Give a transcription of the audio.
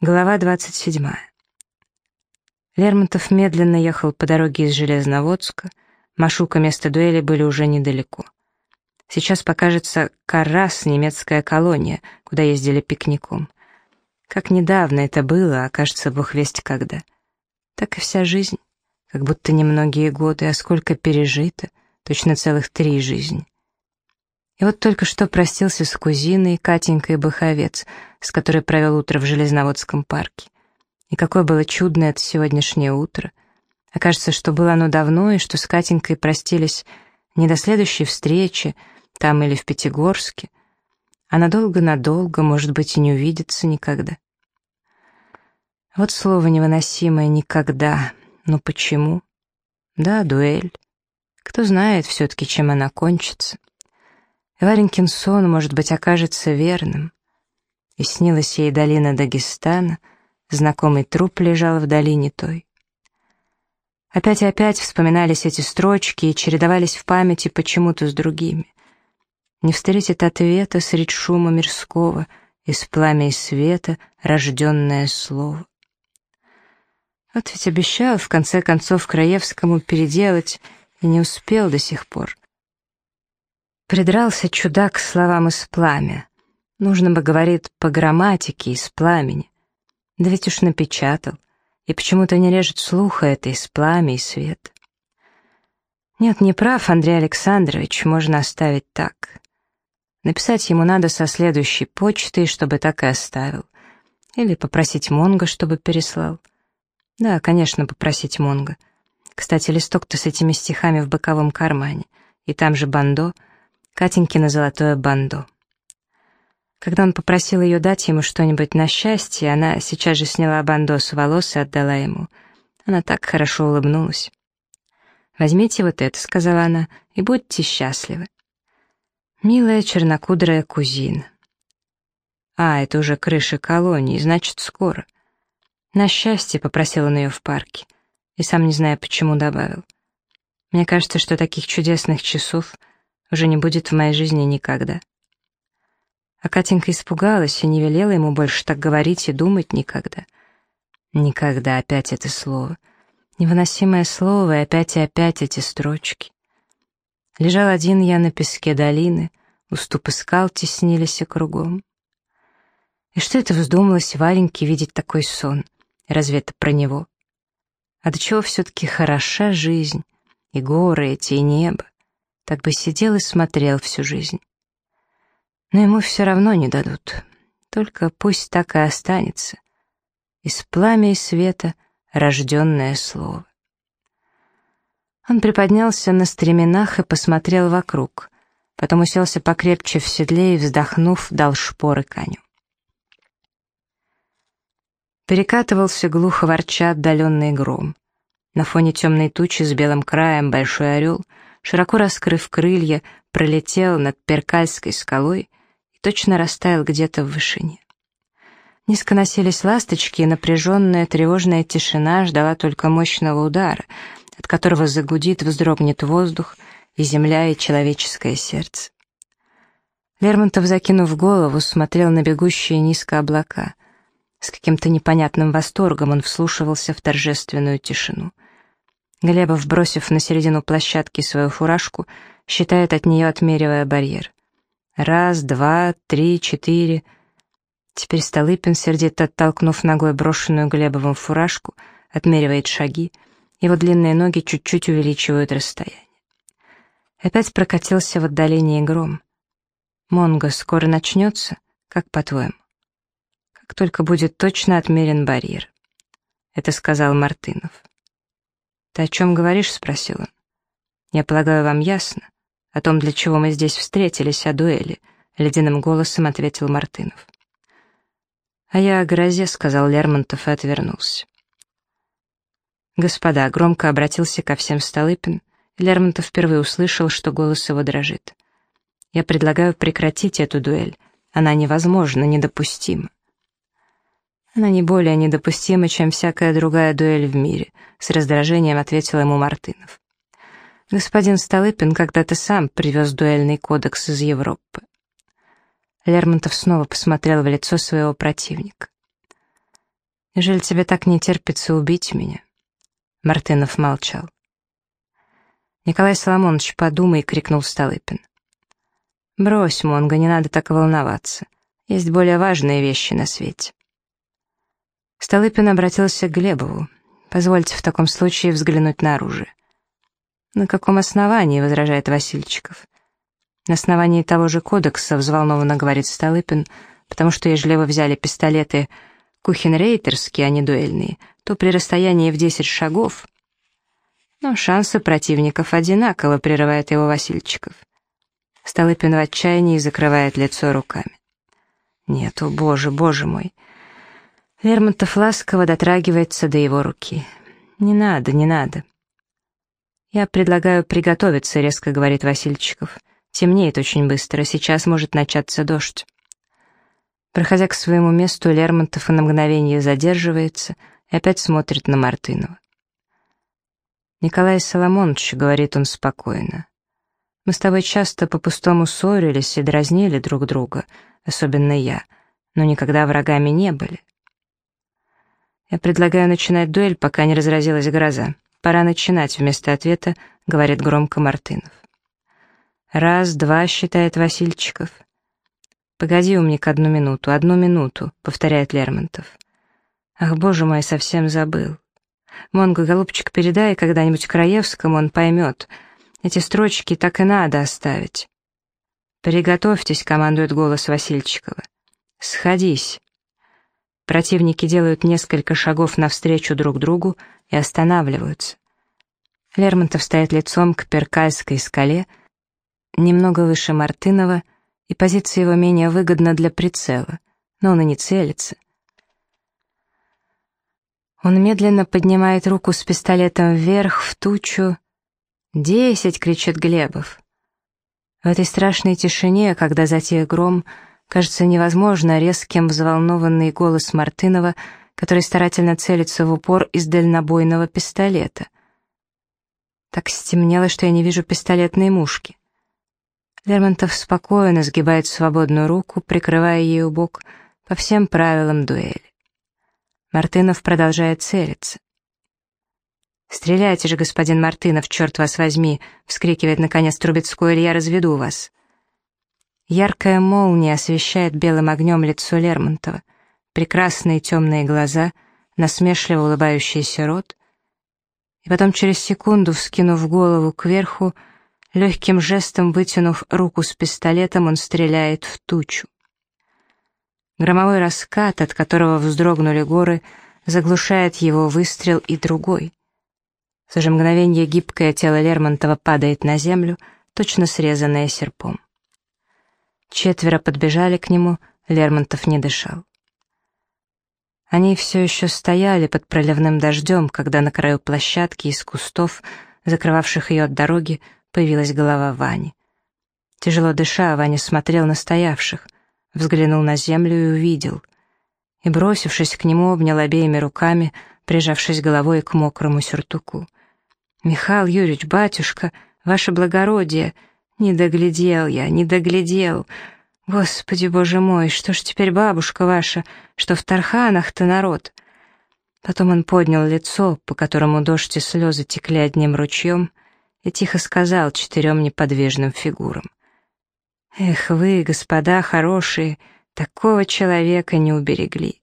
Глава 27. Лермонтов медленно ехал по дороге из Железноводска. Машука место дуэли были уже недалеко. Сейчас покажется Каррас, немецкая колония, куда ездили пикником. Как недавно это было, а кажется, бог весть когда. Так и вся жизнь. Как будто немногие годы, а сколько пережито, точно целых три жизни. И вот только что простился с кузиной Катенькой Баховец, с которой провел утро в Железноводском парке. И какое было чудное это сегодняшнее утро. Окажется, что было оно давно, и что с Катенькой простились не до следующей встречи, там или в Пятигорске, а надолго-надолго, может быть, и не увидится никогда. Вот слово невыносимое «никогда». Но почему? Да, дуэль. Кто знает все-таки, чем она кончится. Варенькин сон, может быть, окажется верным. И снилась ей долина Дагестана, знакомый труп лежал в долине той. Опять и опять вспоминались эти строчки и чередовались в памяти почему-то с другими. Не встретит ответа средь шума мирского, из пламя и света рожденное слово. Вот ведь обещал в конце концов Краевскому переделать и не успел до сих пор. Придрался чудак словам из пламя. Нужно бы, говорит, по грамматике из пламени. Да ведь уж напечатал. И почему-то не режет слуха это из пламя и свет. Нет, не прав, Андрей Александрович, можно оставить так. Написать ему надо со следующей почтой, чтобы так и оставил. Или попросить Монго, чтобы переслал. Да, конечно, попросить Монго. Кстати, листок-то с этими стихами в боковом кармане. И там же бандо — Катенькино золотое бандо. Когда он попросил ее дать ему что-нибудь на счастье, она сейчас же сняла бандо с волос и отдала ему. Она так хорошо улыбнулась. «Возьмите вот это», — сказала она, — «и будьте счастливы». Милая чернокудрая кузина. А, это уже крыша колонии, значит, скоро. На счастье попросил он ее в парке. И сам не зная, почему добавил. Мне кажется, что таких чудесных часов уже не будет в моей жизни никогда. А Катенька испугалась и не велела ему больше так говорить и думать никогда. Никогда опять это слово. Невыносимое слово, и опять и опять эти строчки. Лежал один я на песке долины, уступы скал теснились и кругом. И что это вздумалось Вареньке видеть такой сон? Разве это про него? А до чего все-таки хороша жизнь, и горы эти, и небо? так бы сидел и смотрел всю жизнь. Но ему все равно не дадут, только пусть так и останется. Из пламя и света рожденное слово. Он приподнялся на стременах и посмотрел вокруг, потом уселся покрепче в седле и, вздохнув, дал шпоры коню. Перекатывался глухо ворча отдаленный гром. На фоне темной тучи с белым краем большой орел — широко раскрыв крылья, пролетел над Перкальской скалой точно растаял где-то в вышине. Низко носились ласточки, и напряженная тревожная тишина ждала только мощного удара, от которого загудит, вздрогнет воздух, и земля, и человеческое сердце. Лермонтов, закинув голову, смотрел на бегущие низко облака. С каким-то непонятным восторгом он вслушивался в торжественную тишину — Глебов, бросив на середину площадки свою фуражку, считает от нее, отмеривая барьер. Раз, два, три, четыре. Теперь Столыпин, сердито оттолкнув ногой брошенную Глебовым фуражку, отмеривает шаги, его длинные ноги чуть-чуть увеличивают расстояние. Опять прокатился в отдалении гром. «Монго скоро начнется, как по-твоему?» «Как только будет точно отмерен барьер», — это сказал Мартынов. «Ты о чем говоришь?» — спросил он. «Я полагаю, вам ясно? О том, для чего мы здесь встретились, о дуэли», — ледяным голосом ответил Мартынов. «А я о грозе», — сказал Лермонтов и отвернулся. «Господа», — громко обратился ко всем Столыпин, Лермонтов впервые услышал, что голос его дрожит. «Я предлагаю прекратить эту дуэль. Она невозможна, недопустима. Она не более недопустима, чем всякая другая дуэль в мире, с раздражением ответил ему Мартынов. Господин Столыпин когда-то сам привез дуэльный кодекс из Европы. Лермонтов снова посмотрел в лицо своего противника. Неужели тебе так не терпится убить меня?» Мартынов молчал. «Николай Соломонович, подумай!» — крикнул Столыпин. «Брось, Монго, не надо так волноваться. Есть более важные вещи на свете». Столыпин обратился к Глебову. «Позвольте в таком случае взглянуть на оружие». «На каком основании?» — возражает Васильчиков. «На основании того же кодекса», — взволнованно говорит Столыпин, «потому что ежели вы взяли пистолеты кухенрейтерские, а не дуэльные, то при расстоянии в 10 шагов...» «Но шансы противников одинаково», — прерывает его Васильчиков. Столыпин в отчаянии закрывает лицо руками. «Нет, о боже, боже мой!» Лермонтов ласково дотрагивается до его руки. «Не надо, не надо». «Я предлагаю приготовиться», — резко говорит Васильчиков. «Темнеет очень быстро, сейчас может начаться дождь». Проходя к своему месту, Лермонтов на мгновение задерживается и опять смотрит на Мартынова. «Николай Соломонович», — говорит он спокойно, — «мы с тобой часто по-пустому ссорились и дразнили друг друга, особенно я, но никогда врагами не были. «Я предлагаю начинать дуэль, пока не разразилась гроза. Пора начинать», — вместо ответа говорит громко Мартынов. «Раз, два», — считает Васильчиков. «Погоди, умник, одну минуту, одну минуту», — повторяет Лермонтов. «Ах, боже мой, совсем забыл. Монго, голубчик, передай когда-нибудь Краевскому, он поймет. Эти строчки так и надо оставить». «Приготовьтесь», — командует голос Васильчикова. «Сходись». Противники делают несколько шагов навстречу друг другу и останавливаются. Лермонтов стоит лицом к Перкальской скале, немного выше Мартынова, и позиция его менее выгодна для прицела, но он и не целится. Он медленно поднимает руку с пистолетом вверх, в тучу. «Десять!» — кричит Глебов. В этой страшной тишине, когда затея гром, кажется невозможно резким взволнованный голос Мартынова, который старательно целится в упор из дальнобойного пистолета. Так стемнело, что я не вижу пистолетной мушки. Лермонтов спокойно сгибает свободную руку, прикрывая ею бок по всем правилам дуэли. Мартынов продолжает целиться. «Стреляйте же, господин Мартынов, черт вас возьми!» — вскрикивает наконец Трубецкой, или я разведу вас. Яркая молния освещает белым огнем лицо Лермонтова, прекрасные темные глаза, насмешливо улыбающийся рот. И потом через секунду, вскинув голову кверху, легким жестом вытянув руку с пистолетом, он стреляет в тучу. Громовой раскат, от которого вздрогнули горы, заглушает его выстрел и другой. То же мгновение гибкое тело Лермонтова падает на землю, точно срезанное серпом. Четверо подбежали к нему, Лермонтов не дышал. Они все еще стояли под проливным дождем, когда на краю площадки из кустов, закрывавших ее от дороги, появилась голова Вани. Тяжело дыша, Ваня смотрел на стоявших, взглянул на землю и увидел. И, бросившись к нему, обнял обеими руками, прижавшись головой к мокрому сюртуку. «Михаил Юрьевич, батюшка, ваше благородие!» Не доглядел я, не доглядел. Господи, боже мой, что ж теперь бабушка ваша, что в Тарханах-то народ? Потом он поднял лицо, по которому дождь и слезы текли одним ручьем, и тихо сказал четырем неподвижным фигурам. «Эх вы, господа хорошие, такого человека не уберегли».